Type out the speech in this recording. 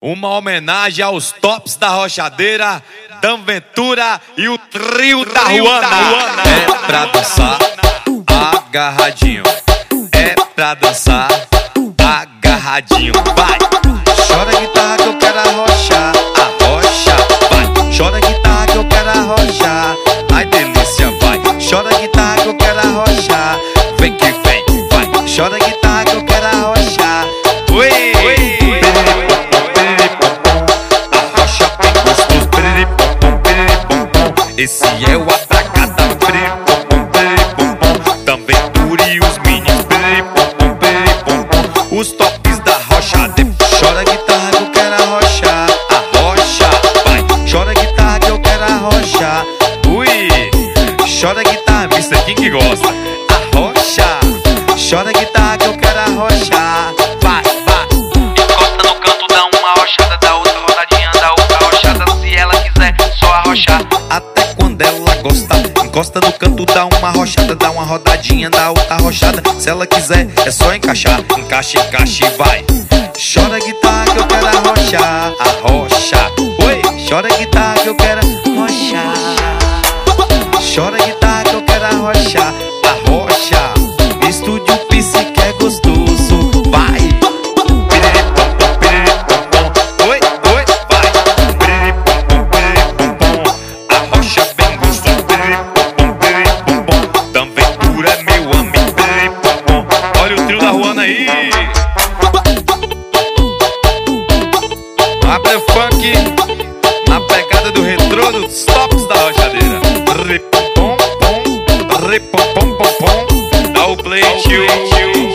Uma homenagem aos tops da Rochadeira, Dan Ventura e o trio da Ruana. É pra dançar agarradinho. É pra dançar agarradinho. Vai, chora guitarra que eu quero arrochar. Arrocha, vai, chora guitarra que eu quero arrochar. Ai delícia, vai, chora guitarra que eu quero arrochar. Vem que vem, vai, chora guitarra que eu Esse é o atracada. Piriri-pom-pom, piriri-pom-pom. Também dure os meninos. Piriri-pom-pom, piriri-pom-pom. Os tops da rocha. Chora guitarra que eu quero arrochar. Arrocha, vai. Chora guitarra que eu quero arrochar. Ui, chora guitarra, Mr. King gosta. Arrocha, chora guitarra que eu quero arrochar. Vai, vai. Encosta no canto, dá uma arrochada, dá encosta no canto, dá uma rochada, dá uma rodadinha, dá outra rochada. Se ela quiser, é só encaixar, encaixa, encaixa e vai. Chora guitarra que eu quero arrochar, arrocha. Oi, chora guitarra que eu quero arrochar. Chora guitarra que eu quero arrochar, arrocha. with you.